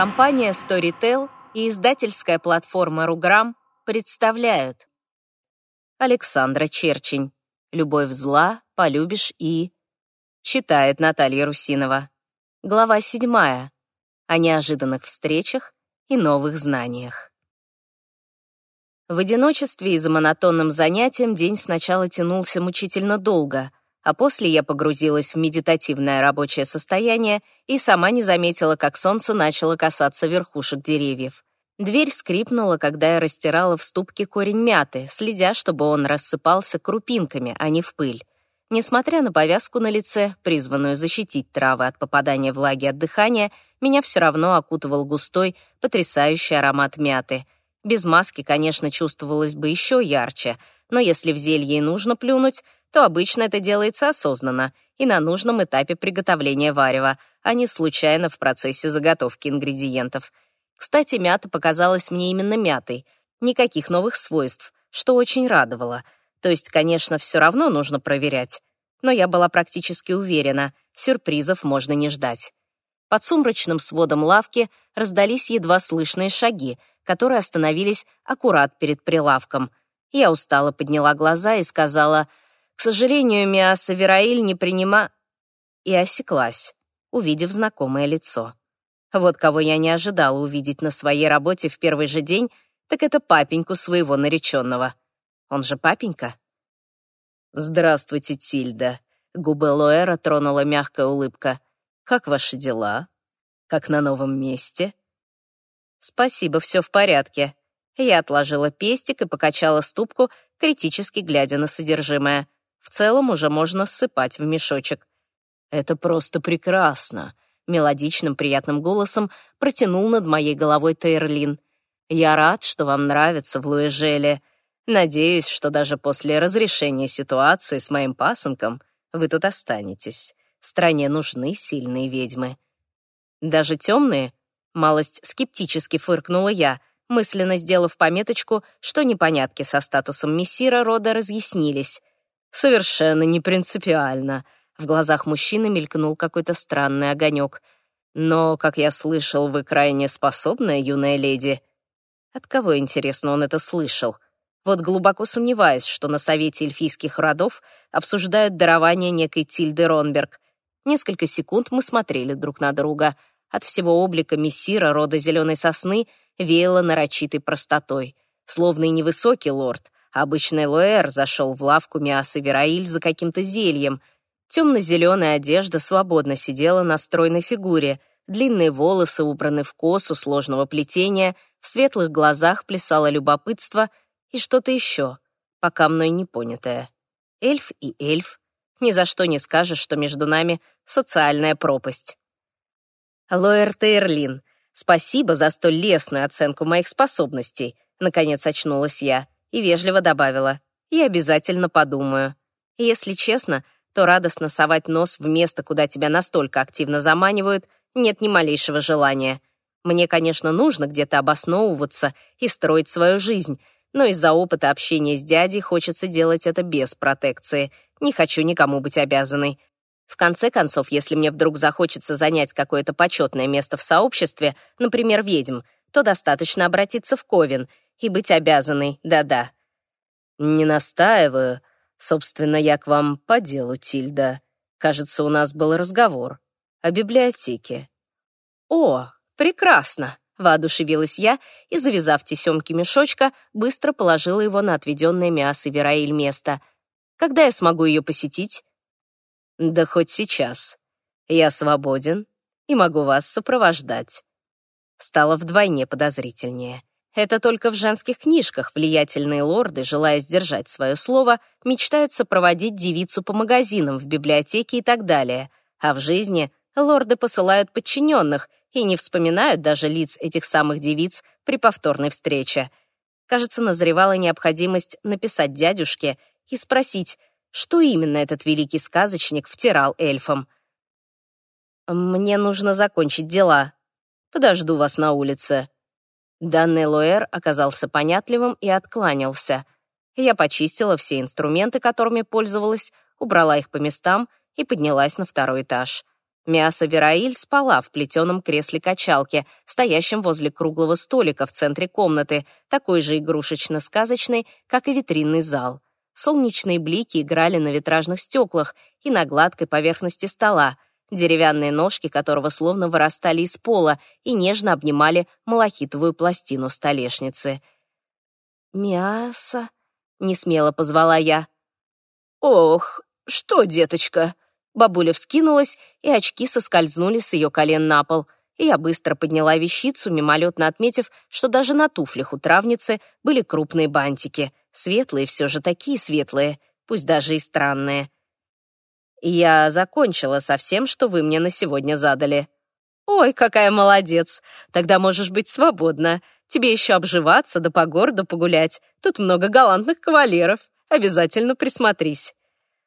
Компания Storytel и издательская платформа Руграм представляют Александра Черчень «Любовь зла, полюбишь и...» Читает Наталья Русинова. Глава седьмая. О неожиданных встречах и новых знаниях. В одиночестве и за монотонным занятием день сначала тянулся мучительно долго — а после я погрузилась в медитативное рабочее состояние и сама не заметила, как солнце начало касаться верхушек деревьев. Дверь скрипнула, когда я растирала в ступке корень мяты, следя, чтобы он рассыпался крупинками, а не в пыль. Несмотря на повязку на лице, призванную защитить травы от попадания влаги от дыхания, меня все равно окутывал густой, потрясающий аромат мяты. Без маски, конечно, чувствовалось бы еще ярче, но если в зелье и нужно плюнуть, то обычно это делается осознанно и на нужном этапе приготовления варева, а не случайно в процессе заготовки ингредиентов. Кстати, мята показалась мне именно мятой. Никаких новых свойств, что очень радовало. То есть, конечно, все равно нужно проверять. Но я была практически уверена, сюрпризов можно не ждать. Под сумрачным сводом лавки раздались едва слышные шаги, которые остановились аккурат перед прилавком. Я устало подняла глаза и сказала — к сожалению, Миаса Вераиль не принима...» И осеклась, увидев знакомое лицо. Вот кого я не ожидала увидеть на своей работе в первый же день, так это папеньку своего нареченного. Он же папенька. «Здравствуйте, Тильда», — губы Лоэра тронула мягкая улыбка. «Как ваши дела? Как на новом месте?» «Спасибо, все в порядке». Я отложила пестик и покачала ступку, критически глядя на содержимое. В целом уже можно ссыпать в мешочек. «Это просто прекрасно», — мелодичным приятным голосом протянул над моей головой Тейрлин. «Я рад, что вам нравится в Луэжеле. Надеюсь, что даже после разрешения ситуации с моим пасынком вы тут останетесь. Стране нужны сильные ведьмы». «Даже темные?» — малость скептически фыркнула я, мысленно сделав пометочку, что непонятки со статусом мессира рода разъяснились. Совершенно не принципиально. В глазах мужчины мелькнул какой-то странный огонек. Но, как я слышал, вы крайне способная юная леди. От кого, интересно, он это слышал? Вот глубоко сомневаюсь, что на Совете эльфийских родов обсуждают дарование некой Тильды Ронберг. Несколько секунд мы смотрели друг на друга. От всего облика мессира рода зеленой сосны веяло нарочитой простотой. Словно и невысокий лорд, Обычный Луэр зашел в лавку Миасы Вераиль за каким-то зельем. Темно-зеленая одежда свободно сидела на стройной фигуре, длинные волосы убраны в косу сложного плетения, в светлых глазах плясало любопытство и что-то еще, пока мной не понятое. Эльф и эльф. Ни за что не скажешь, что между нами социальная пропасть. Лоэр Тейрлин, спасибо за столь лестную оценку моих способностей, наконец очнулась я и вежливо добавила, «И обязательно подумаю. Если честно, то радостно совать нос в место, куда тебя настолько активно заманивают, нет ни малейшего желания. Мне, конечно, нужно где-то обосновываться и строить свою жизнь, но из-за опыта общения с дядей хочется делать это без протекции. Не хочу никому быть обязанной. В конце концов, если мне вдруг захочется занять какое-то почетное место в сообществе, например, ведьм, то достаточно обратиться в Ковен — и быть обязанной, да-да. Не настаиваю. Собственно, я к вам по делу, Тильда. Кажется, у нас был разговор о библиотеке. О, прекрасно, воодушевилась я и, завязав тесемки мешочка, быстро положила его на отведенное мясо Вераиль место. Когда я смогу ее посетить? Да хоть сейчас. Я свободен и могу вас сопровождать. Стало вдвойне подозрительнее. Это только в женских книжках влиятельные лорды, желая сдержать свое слово, мечтают сопроводить девицу по магазинам, в библиотеке и так далее. А в жизни лорды посылают подчиненных и не вспоминают даже лиц этих самых девиц при повторной встрече. Кажется, назревала необходимость написать дядюшке и спросить, что именно этот великий сказочник втирал эльфам. «Мне нужно закончить дела. Подожду вас на улице», Данный Луэр оказался понятливым и откланялся. Я почистила все инструменты, которыми пользовалась, убрала их по местам и поднялась на второй этаж. Мясо Вераиль спала в плетеном кресле качалки, стоящем возле круглого столика в центре комнаты, такой же игрушечно-сказочный, как и витринный зал. Солнечные блики играли на витражных стеклах и на гладкой поверхности стола, деревянные ножки которого словно вырастали из пола и нежно обнимали малахитовую пластину столешницы. «Мясо?» — несмело позвала я. «Ох, что, деточка?» Бабуля вскинулась, и очки соскользнули с ее колен на пол. И я быстро подняла вещицу, мимолетно отметив, что даже на туфлях у травницы были крупные бантики. Светлые все же такие светлые, пусть даже и странные. Я закончила со всем, что вы мне на сегодня задали. Ой, какая молодец! Тогда можешь быть свободна. Тебе еще обживаться да по городу погулять. Тут много галантных кавалеров. Обязательно присмотрись.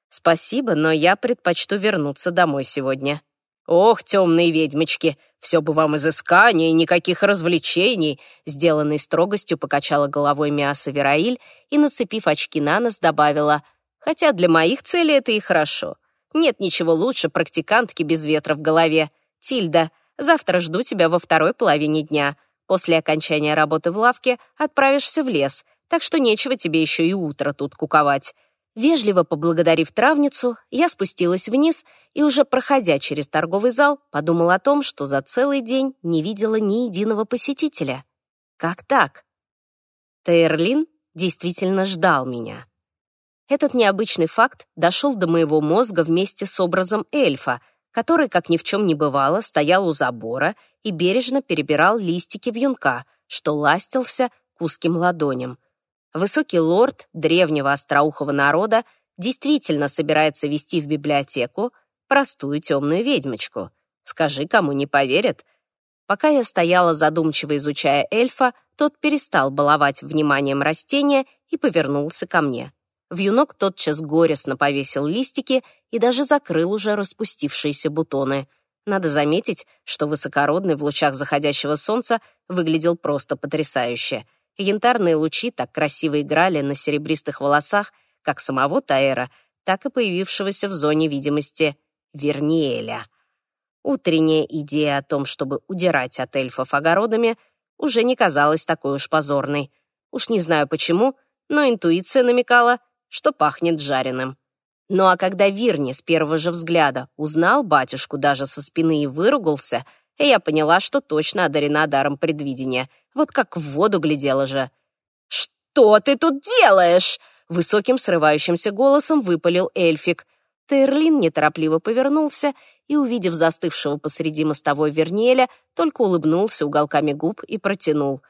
«Спасибо, но я предпочту вернуться домой сегодня». «Ох, темные ведьмочки, все бы вам изыскания и никаких развлечений!» Сделанной строгостью покачала головой мясо Вераиль и, нацепив очки на нос, добавила, «Хотя для моих целей это и хорошо. Нет ничего лучше практикантки без ветра в голове. Тильда, завтра жду тебя во второй половине дня. После окончания работы в лавке отправишься в лес, так что нечего тебе еще и утро тут куковать. Вежливо поблагодарив травницу, я спустилась вниз и, уже проходя через торговый зал, подумала о том, что за целый день не видела ни единого посетителя. Как так? Тейрлин действительно ждал меня. Этот необычный факт дошел до моего мозга вместе с образом эльфа, который, как ни в чем не бывало, стоял у забора и бережно перебирал листики вьюнка, что ластился к узким ладоням. Высокий лорд древнего остроухого народа действительно собирается вести в библиотеку простую темную ведьмочку. Скажи, кому не поверят. Пока я стояла задумчиво изучая эльфа, тот перестал баловать вниманием растения и повернулся ко мне. Вьюнок тотчас горестно повесил листики и даже закрыл уже распустившиеся бутоны. Надо заметить, что высокородный в лучах заходящего солнца выглядел просто потрясающе — Янтарные лучи так красиво играли на серебристых волосах как самого Таэра, так и появившегося в зоне видимости Верниэля. Утренняя идея о том, чтобы удирать от эльфов огородами, уже не казалась такой уж позорной. Уж не знаю почему, но интуиция намекала, что пахнет жареным. Ну а когда Вирни с первого же взгляда узнал батюшку даже со спины и выругался — я поняла, что точно одарена даром предвидения. Вот как в воду глядела же. «Что ты тут делаешь?» Высоким срывающимся голосом выпалил эльфик. Терлин неторопливо повернулся и, увидев застывшего посреди мостовой Верниеля, только улыбнулся уголками губ и протянул.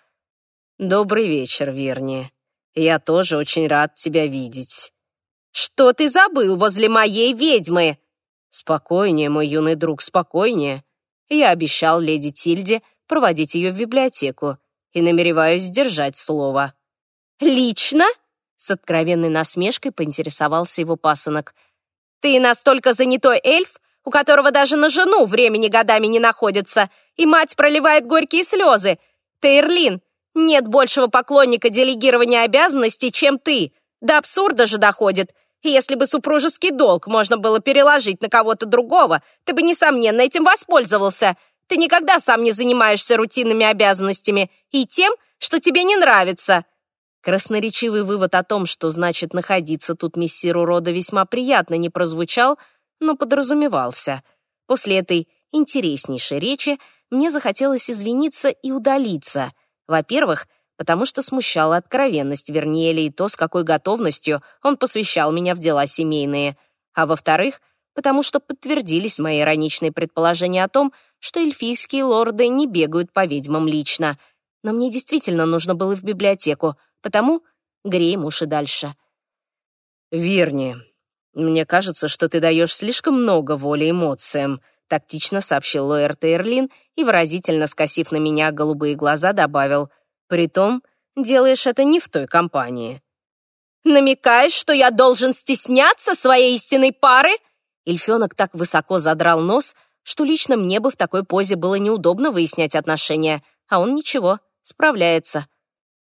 «Добрый вечер, Верни. Я тоже очень рад тебя видеть». «Что ты забыл возле моей ведьмы?» «Спокойнее, мой юный друг, спокойнее. Я обещал леди Тильде проводить ее в библиотеку и намереваюсь сдержать слово. «Лично?» — с откровенной насмешкой поинтересовался его пасынок. «Ты настолько занятой эльф, у которого даже на жену времени годами не находится, и мать проливает горькие слезы. Тейрлин, нет большего поклонника делегирования обязанностей, чем ты. До абсурда же доходит. Если бы супружеский долг можно было переложить на кого-то другого, ты бы, несомненно, этим воспользовался. Ты никогда сам не занимаешься рутинными обязанностями и тем, что тебе не нравится». Красноречивый вывод о том, что значит находиться тут мессиру рода весьма приятно не прозвучал, но подразумевался. После этой интереснейшей речи мне захотелось извиниться и удалиться. Во-первых, потому что смущала откровенность Верниеля и то, с какой готовностью он посвящал меня в дела семейные. А во-вторых, потому что подтвердились мои ироничные предположения о том, что эльфийские лорды не бегают по ведьмам лично. Но мне действительно нужно было в библиотеку, потому греем уши дальше. «Верни, мне кажется, что ты даешь слишком много воли эмоциям», тактично сообщил Лоэр Тейрлин и, выразительно скосив на меня голубые глаза, добавил — Притом, делаешь это не в той компании. «Намекаешь, что я должен стесняться своей истинной пары?» Эльфенок так высоко задрал нос, что лично мне бы в такой позе было неудобно выяснять отношения, а он ничего, справляется.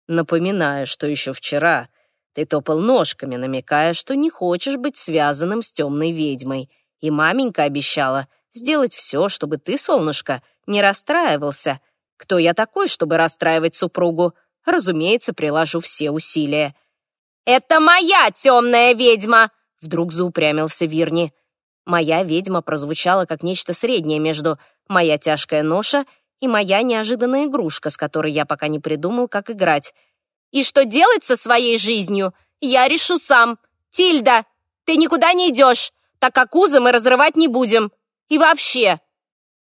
Напоминаю, что еще вчера ты топал ножками, намекая, что не хочешь быть связанным с темной ведьмой, и маменька обещала Сделать все, чтобы ты, солнышко, не расстраивался. Кто я такой, чтобы расстраивать супругу? Разумеется, приложу все усилия. «Это моя темная ведьма!» Вдруг заупрямился Вирни. «Моя ведьма» прозвучала как нечто среднее между «моя тяжкая ноша» и «моя неожиданная игрушка», с которой я пока не придумал, как играть. «И что делать со своей жизнью, я решу сам. Тильда, ты никуда не идешь, так как узы мы разрывать не будем. И вообще...»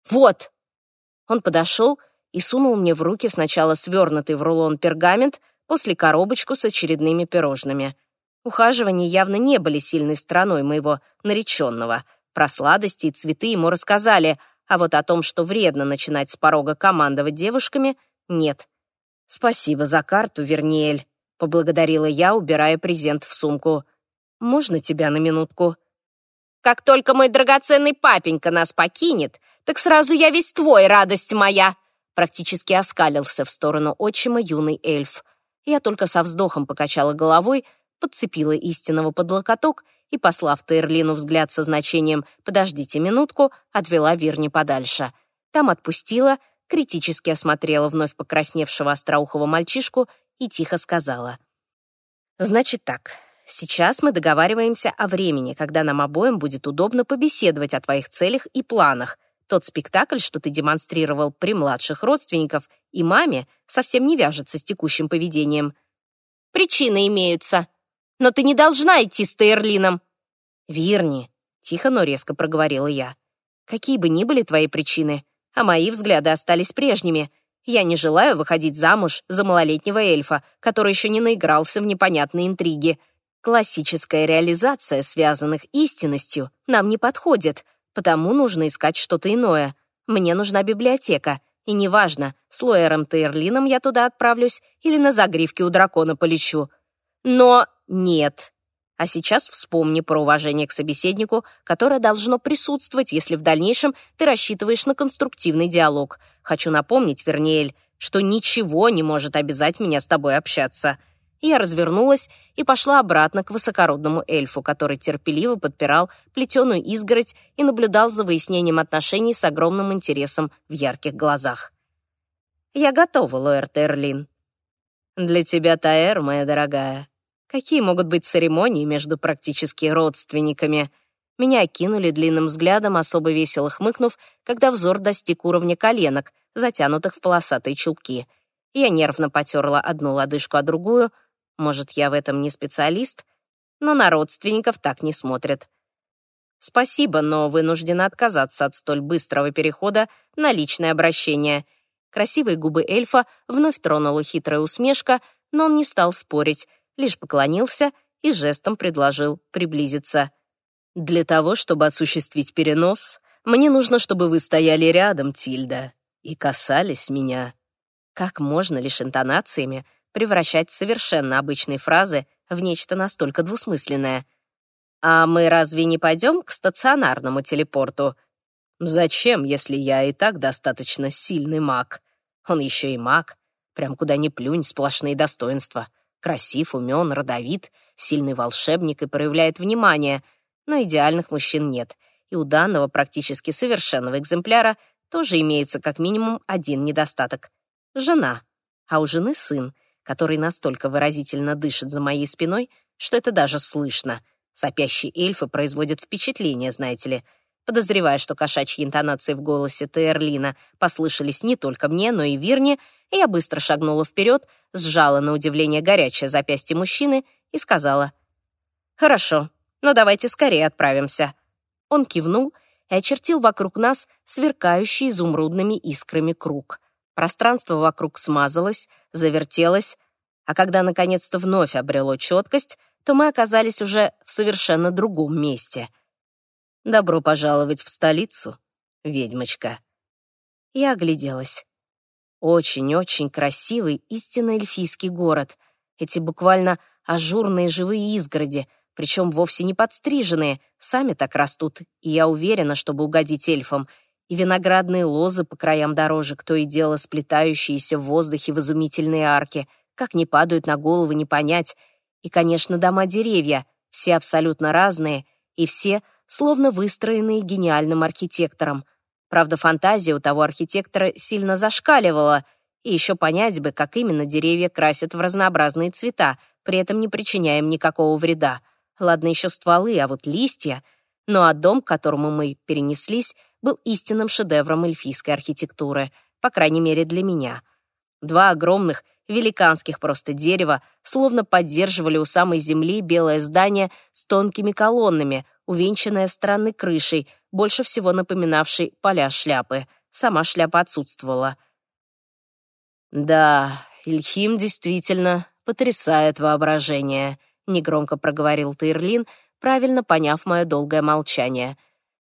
«Вот!» Он подошел и сунул мне в руки сначала свернутый в рулон пергамент, после коробочку с очередными пирожными. Ухаживания явно не были сильной стороной моего нареченного. Про сладости и цветы ему рассказали, а вот о том, что вредно начинать с порога командовать девушками, нет. «Спасибо за карту, Верниэль», — поблагодарила я, убирая презент в сумку. «Можно тебя на минутку?» «Как только мой драгоценный папенька нас покинет, так сразу я весь твой, радость моя!» Практически оскалился в сторону отчима юный эльф. Я только со вздохом покачала головой, подцепила истинного под локоток и, послав Тейрлину взгляд со значением «подождите минутку», отвела Вирни подальше. Там отпустила, критически осмотрела вновь покрасневшего остроухого мальчишку и тихо сказала. «Значит так, сейчас мы договариваемся о времени, когда нам обоим будет удобно побеседовать о твоих целях и планах, тот спектакль, что ты демонстрировал при младших родственников и маме, совсем не вяжется с текущим поведением. Причины имеются. Но ты не должна идти с Тейрлином. Вирни, тихо, но резко проговорила я. Какие бы ни были твои причины, а мои взгляды остались прежними. Я не желаю выходить замуж за малолетнего эльфа, который еще не наигрался в непонятные интриги. Классическая реализация связанных истинностью нам не подходит — Потому нужно искать что-то иное. Мне нужна библиотека. И неважно, с Лоером Тейрлином я туда отправлюсь или на загривке у дракона полечу. Но нет. А сейчас вспомни про уважение к собеседнику, которое должно присутствовать, если в дальнейшем ты рассчитываешь на конструктивный диалог. Хочу напомнить, Верниэль, что ничего не может обязать меня с тобой общаться. Я развернулась и пошла обратно к высокородному эльфу, который терпеливо подпирал плетеную изгородь и наблюдал за выяснением отношений с огромным интересом в ярких глазах. «Я готова, Лоэр Терлин». «Для тебя, Таэр, моя дорогая. Какие могут быть церемонии между практически родственниками?» Меня окинули длинным взглядом, особо весело хмыкнув, когда взор достиг уровня коленок, затянутых в полосатые чулки. Я нервно потерла одну лодыжку, а другую — может, я в этом не специалист, но на родственников так не смотрят. Спасибо, но вынуждена отказаться от столь быстрого перехода на личное обращение. Красивые губы эльфа вновь тронула хитрая усмешка, но он не стал спорить, лишь поклонился и жестом предложил приблизиться. «Для того, чтобы осуществить перенос, мне нужно, чтобы вы стояли рядом, Тильда, и касались меня». Как можно лишь интонациями превращать совершенно обычные фразы в нечто настолько двусмысленное. «А мы разве не пойдем к стационарному телепорту?» «Зачем, если я и так достаточно сильный маг? Он еще и маг. Прям куда ни плюнь, сплошные достоинства. Красив, умен, родовит, сильный волшебник и проявляет внимание. Но идеальных мужчин нет. И у данного практически совершенного экземпляра тоже имеется как минимум один недостаток. Жена. А у жены сын — который настолько выразительно дышит за моей спиной, что это даже слышно. Сопящие эльфы производят впечатление, знаете ли. Подозревая, что кошачьи интонации в голосе Тейрлина послышались не только мне, но и Вирне, я быстро шагнула вперед, сжала на удивление горячее запястье мужчины и сказала «Хорошо, но давайте скорее отправимся». Он кивнул и очертил вокруг нас сверкающий изумрудными искрами круг — Пространство вокруг смазалось, завертелось, а когда наконец-то вновь обрело четкость, то мы оказались уже в совершенно другом месте. «Добро пожаловать в столицу, ведьмочка». Я огляделась. Очень-очень красивый, истинно эльфийский город. Эти буквально ажурные живые изгороди, причем вовсе не подстриженные, сами так растут, и я уверена, чтобы угодить эльфам — и виноградные лозы по краям дорожек, то и дело сплетающиеся в воздухе в изумительные арки, как не падают на головы, не понять. И, конечно, дома-деревья, все абсолютно разные, и все словно выстроенные гениальным архитектором. Правда, фантазия у того архитектора сильно зашкаливала, и еще понять бы, как именно деревья красят в разнообразные цвета, при этом не причиняя им никакого вреда. Ладно еще стволы, а вот листья. Ну а дом, к которому мы перенеслись, был истинным шедевром эльфийской архитектуры, по крайней мере для меня. Два огромных, великанских просто дерева словно поддерживали у самой земли белое здание с тонкими колоннами, увенчанное странной крышей, больше всего напоминавшей поля шляпы. Сама шляпа отсутствовала. «Да, Ильхим действительно потрясает воображение», — негромко проговорил Тейрлин, правильно поняв мое долгое молчание.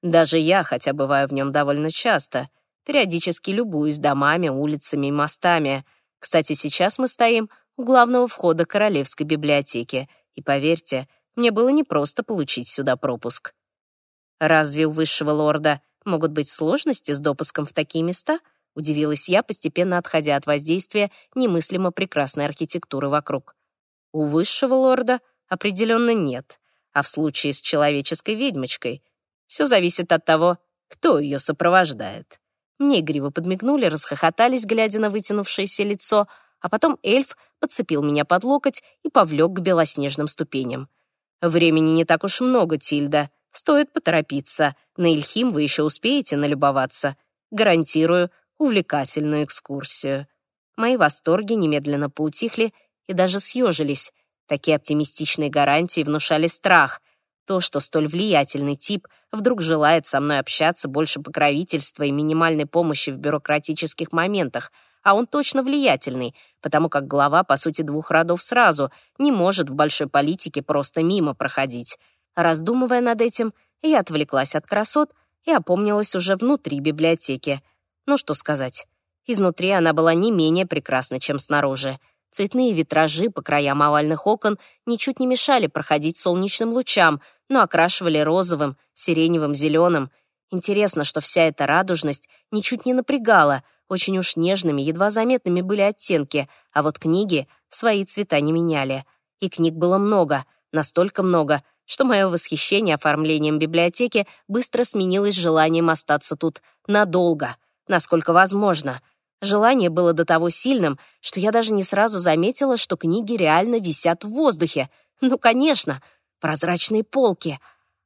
«Даже я, хотя бываю в нем довольно часто, периодически любуюсь домами, улицами и мостами. Кстати, сейчас мы стоим у главного входа Королевской библиотеки, и, поверьте, мне было непросто получить сюда пропуск». «Разве у высшего лорда могут быть сложности с допуском в такие места?» — удивилась я, постепенно отходя от воздействия немыслимо прекрасной архитектуры вокруг. «У высшего лорда определенно нет, а в случае с человеческой ведьмочкой все зависит от того, кто ее сопровождает». Мне игриво подмигнули, расхохотались, глядя на вытянувшееся лицо, а потом эльф подцепил меня под локоть и повлек к белоснежным ступеням. «Времени не так уж много, Тильда. Стоит поторопиться. На Ильхим вы еще успеете налюбоваться. Гарантирую, увлекательную экскурсию. Мои восторги немедленно поутихли и даже съежились. Такие оптимистичные гарантии внушали страх. То, что столь влиятельный тип вдруг желает со мной общаться больше покровительства и минимальной помощи в бюрократических моментах, а он точно влиятельный, потому как глава, по сути, двух родов сразу, не может в большой политике просто мимо проходить. Раздумывая над этим, я отвлеклась от красот и опомнилась уже внутри библиотеки. Ну что сказать, изнутри она была не менее прекрасна, чем снаружи. Цветные витражи по краям овальных окон ничуть не мешали проходить солнечным лучам, но окрашивали розовым, сиреневым, зеленым. Интересно, что вся эта радужность ничуть не напрягала, очень уж нежными, едва заметными были оттенки, а вот книги свои цвета не меняли. И книг было много, настолько много, что мое восхищение оформлением библиотеки быстро сменилось желанием остаться тут надолго — насколько возможно. Желание было до того сильным, что я даже не сразу заметила, что книги реально висят в воздухе. Ну, конечно, прозрачные полки.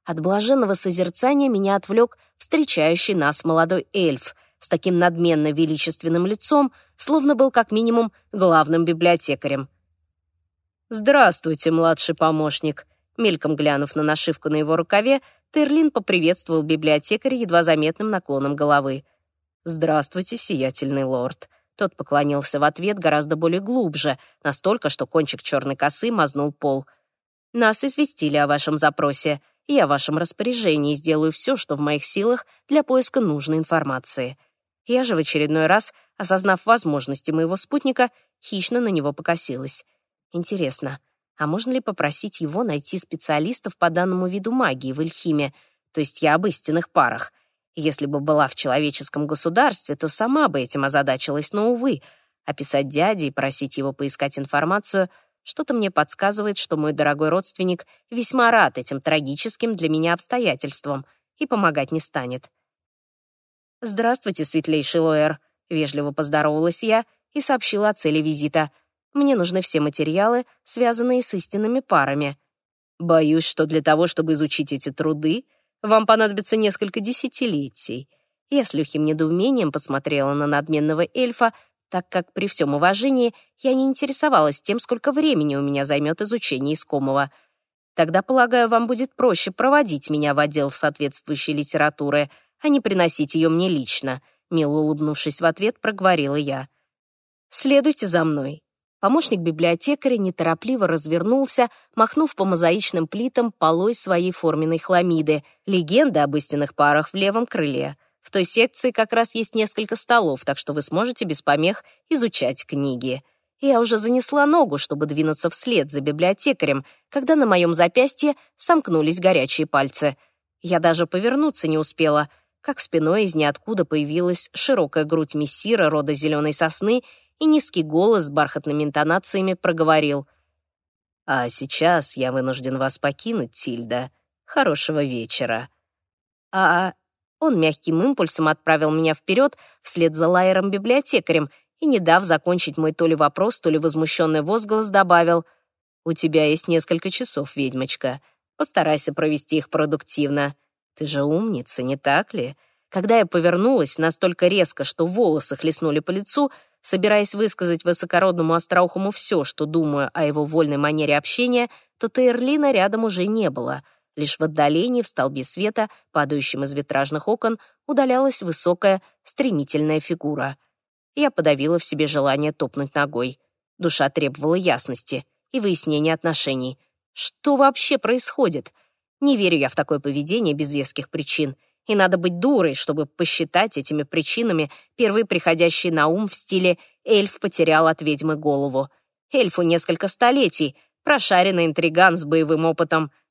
От блаженного созерцания меня отвлек встречающий нас молодой эльф с таким надменно величественным лицом, словно был как минимум главным библиотекарем. «Здравствуйте, младший помощник», Мельком глянув на нашивку на его рукаве, Терлин поприветствовал библиотекаря едва заметным наклоном головы. «Здравствуйте, сиятельный лорд». Тот поклонился в ответ гораздо более глубже, настолько, что кончик черной косы мазнул пол. «Нас известили о вашем запросе. Я в вашем распоряжении сделаю все, что в моих силах для поиска нужной информации». Я же в очередной раз, осознав возможности моего спутника, хищно на него покосилась. Интересно, а можно ли попросить его найти специалистов по данному виду магии в Эльхиме, то есть я об истинных парах — если бы была в человеческом государстве, то сама бы этим озадачилась, но, увы, описать дяде и просить его поискать информацию что-то мне подсказывает, что мой дорогой родственник весьма рад этим трагическим для меня обстоятельствам и помогать не станет. «Здравствуйте, светлейший Лоэр», — вежливо поздоровалась я и сообщила о цели визита. «Мне нужны все материалы, связанные с истинными парами». «Боюсь, что для того, чтобы изучить эти труды, вам понадобится несколько десятилетий». Я с легким недоумением посмотрела на надменного эльфа, так как при всем уважении я не интересовалась тем, сколько времени у меня займет изучение искомого. Тогда, полагаю, вам будет проще проводить меня в отдел соответствующей литературы, а не приносить ее мне лично», — мило улыбнувшись в ответ, проговорила я. «Следуйте за мной». Помощник библиотекаря неторопливо развернулся, махнув по мозаичным плитам полой своей форменной хламиды. Легенда об истинных парах в левом крыле. В той секции как раз есть несколько столов, так что вы сможете без помех изучать книги. Я уже занесла ногу, чтобы двинуться вслед за библиотекарем, когда на моем запястье сомкнулись горячие пальцы. Я даже повернуться не успела, как спиной из ниоткуда появилась широкая грудь мессира рода зеленой сосны и низкий голос с бархатными интонациями проговорил. «А сейчас я вынужден вас покинуть, Тильда. Хорошего вечера». А он мягким импульсом отправил меня вперед вслед за лайером-библиотекарем и, не дав закончить мой то ли вопрос, то ли возмущенный возглас, добавил «У тебя есть несколько часов, ведьмочка. Постарайся провести их продуктивно. Ты же умница, не так ли?» Когда я повернулась настолько резко, что волосы хлестнули по лицу, собираясь высказать высокородному остроухому все, что думаю о его вольной манере общения, то Тейрлина рядом уже не было — Лишь в отдалении, в столбе света, падающем из витражных окон, удалялась высокая, стремительная фигура. Я подавила в себе желание топнуть ногой. Душа требовала ясности и выяснения отношений. Что вообще происходит? Не верю я в такое поведение без веских причин. И надо быть дурой, чтобы посчитать этими причинами первые приходящие на ум в стиле «эльф потерял от ведьмы голову». Эльфу несколько столетий, прошаренный интриган с боевым опытом —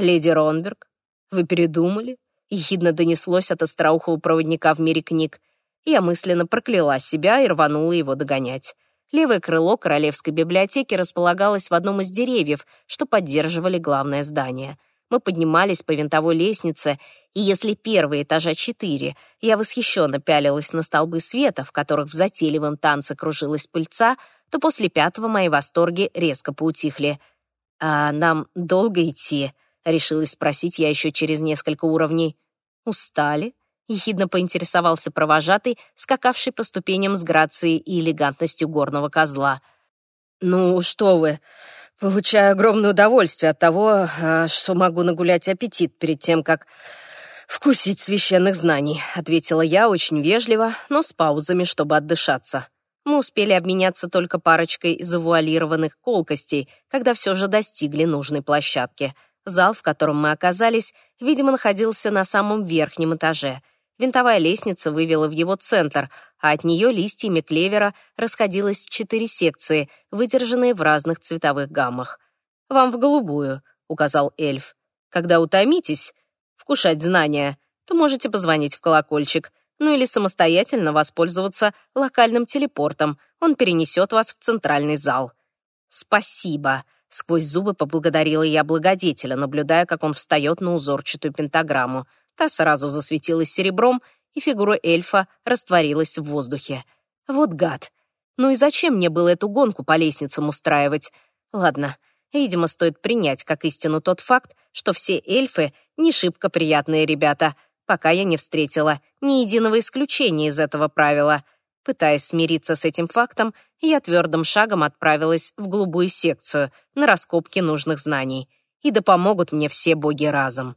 «Леди Ронберг, вы передумали?» — ехидно донеслось от остроухого проводника в мире книг. Я мысленно прокляла себя и рванула его догонять. Левое крыло Королевской библиотеки располагалось в одном из деревьев, что поддерживали главное здание. Мы поднимались по винтовой лестнице, и если первые этажа четыре я восхищенно пялилась на столбы света, в которых в затейливом танце кружилась пыльца, то после пятого мои восторги резко поутихли. «А нам долго идти?» — решилась спросить я еще через несколько уровней. «Устали?» — ехидно поинтересовался провожатый, скакавший по ступеням с грацией и элегантностью горного козла. «Ну, что вы, получаю огромное удовольствие от того, э, что могу нагулять аппетит перед тем, как вкусить священных знаний», — ответила я очень вежливо, но с паузами, чтобы отдышаться. Мы успели обменяться только парочкой завуалированных колкостей, когда все же достигли нужной площадки — Зал, в котором мы оказались, видимо, находился на самом верхнем этаже. Винтовая лестница вывела в его центр, а от нее листьями клевера расходилось четыре секции, выдержанные в разных цветовых гаммах. «Вам в голубую», — указал эльф. «Когда утомитесь, вкушать знания, то можете позвонить в колокольчик, ну или самостоятельно воспользоваться локальным телепортом. Он перенесет вас в центральный зал». «Спасибо», Сквозь зубы поблагодарила я благодетеля, наблюдая, как он встает на узорчатую пентаграмму. Та сразу засветилась серебром, и фигура эльфа растворилась в воздухе. Вот гад. Ну и зачем мне было эту гонку по лестницам устраивать? Ладно, видимо, стоит принять как истину тот факт, что все эльфы не шибко приятные ребята, пока я не встретила ни единого исключения из этого правила — Пытаясь смириться с этим фактом, я твердым шагом отправилась в голубую секцию на раскопки нужных знаний. И да помогут мне все боги разом.